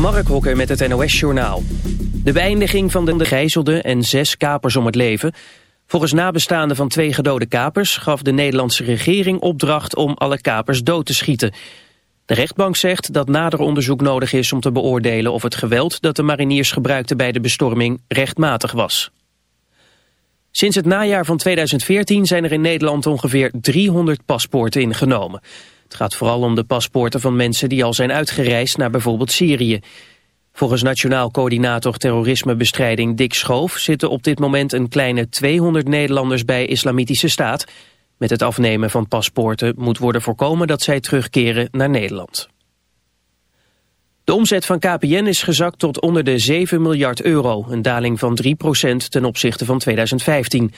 Mark Hokker met het NOS Journaal. De beëindiging van de gijzelde en zes kapers om het leven. Volgens nabestaanden van twee gedode kapers gaf de Nederlandse regering opdracht om alle kapers dood te schieten. De rechtbank zegt dat nader onderzoek nodig is om te beoordelen of het geweld dat de mariniers gebruikten bij de bestorming rechtmatig was. Sinds het najaar van 2014 zijn er in Nederland ongeveer 300 paspoorten ingenomen. Het gaat vooral om de paspoorten van mensen die al zijn uitgereisd naar bijvoorbeeld Syrië. Volgens Nationaal Coördinator Terrorismebestrijding Dick Schoof zitten op dit moment een kleine 200 Nederlanders bij Islamitische Staat. Met het afnemen van paspoorten moet worden voorkomen dat zij terugkeren naar Nederland. De omzet van KPN is gezakt tot onder de 7 miljard euro, een daling van 3% ten opzichte van 2015.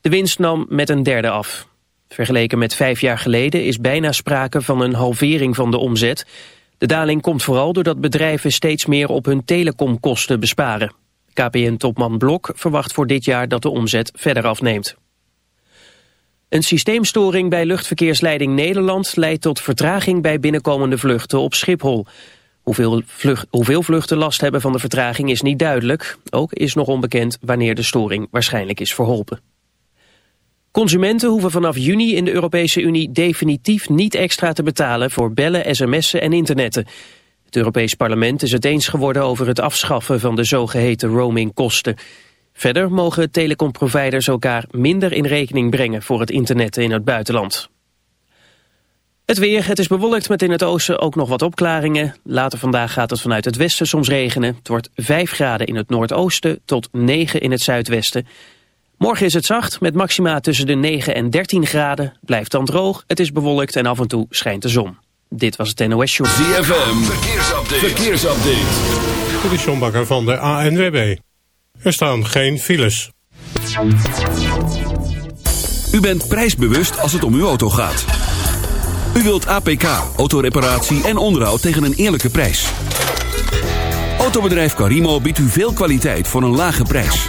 De winst nam met een derde af. Vergeleken met vijf jaar geleden is bijna sprake van een halvering van de omzet. De daling komt vooral doordat bedrijven steeds meer op hun telecomkosten besparen. KPN-topman Blok verwacht voor dit jaar dat de omzet verder afneemt. Een systeemstoring bij luchtverkeersleiding Nederland leidt tot vertraging bij binnenkomende vluchten op Schiphol. Hoeveel, hoeveel vluchten last hebben van de vertraging is niet duidelijk. Ook is nog onbekend wanneer de storing waarschijnlijk is verholpen. Consumenten hoeven vanaf juni in de Europese Unie definitief niet extra te betalen voor bellen, sms'en en internetten. Het Europees Parlement is het eens geworden over het afschaffen van de zogeheten roamingkosten. Verder mogen telecomproviders elkaar minder in rekening brengen voor het internet in het buitenland. Het weer, het is bewolkt met in het oosten ook nog wat opklaringen. Later vandaag gaat het vanuit het westen soms regenen. Het wordt 5 graden in het noordoosten tot 9 in het zuidwesten. Morgen is het zacht met maxima tussen de 9 en 13 graden. Blijft dan droog, het is bewolkt en af en toe schijnt de zon. Dit was het NOS Show. ZFM, verkeersupdate. verkeersupdate. Dit is John Bakker van de ANWB. Er staan geen files. U bent prijsbewust als het om uw auto gaat. U wilt APK, autoreparatie en onderhoud tegen een eerlijke prijs. Autobedrijf Carimo biedt u veel kwaliteit voor een lage prijs.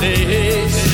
Hey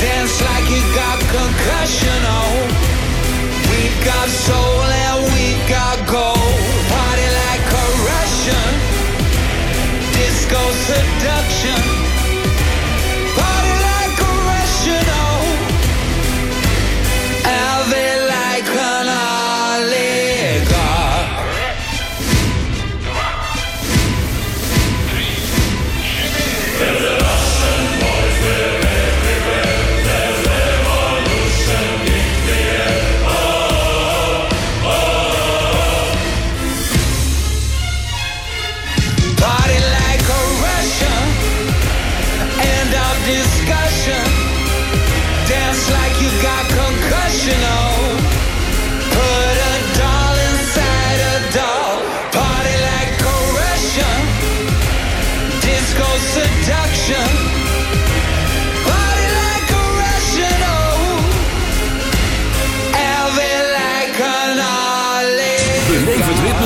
Dance like you got concussion. Oh, we've got soul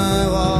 my life.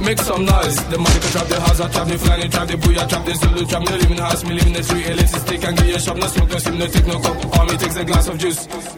Make some noise. The money can trap the house, I trap the flying, trap the booyah, trap the Zulu, trap the house, me live in the street, elixir stick and get your shop, no smoke, no steam, no take no. All me takes a glass of juice.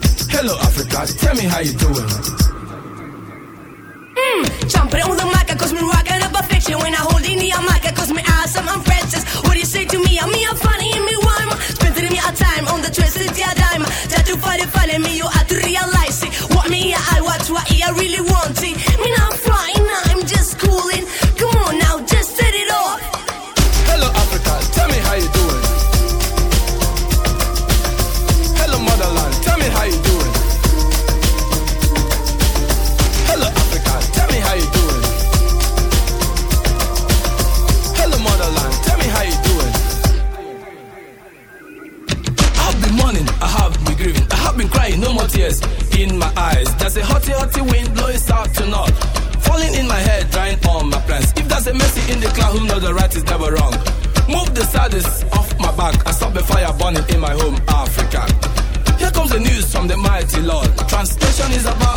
Hello, Africa, tell me how you doing. Mmm, jumping on the mic, cause me rocking up a fiction when I hold in the mic, cause me awesome, I'm princess. What do you say to me? I'm me, I'm funny, and me rhyme. Spending me a time on the twisted yeah dime. Try to find it, find me, you have to realize it. What me, I watch, what I really want it. Me not flying, I'm just cooling. Tears in my eyes. There's a hotty, hotty wind blowing south to north. Falling in my head, drying all my plans. If there's a mercy in the cloud, who knows the right is never wrong. Move the saddest off my back and stop the fire burning in my home, Africa. Here comes the news from the mighty Lord. Translation is about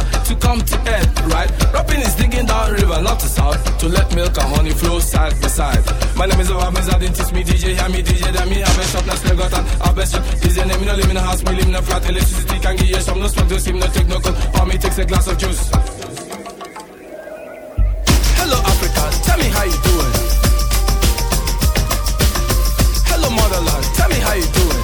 not to south, to let milk and honey flow side by side. My name is didn't teach me DJ, hear me DJ, then me have a shop, now still got an have a shop. DJ name, me no live in a house, me live in a flat, electricity can give you some, no smoke, no steam, no take no cold, for me takes a glass of juice. Hello Africa, tell me how you doing. Hello motherland, tell me how you doing.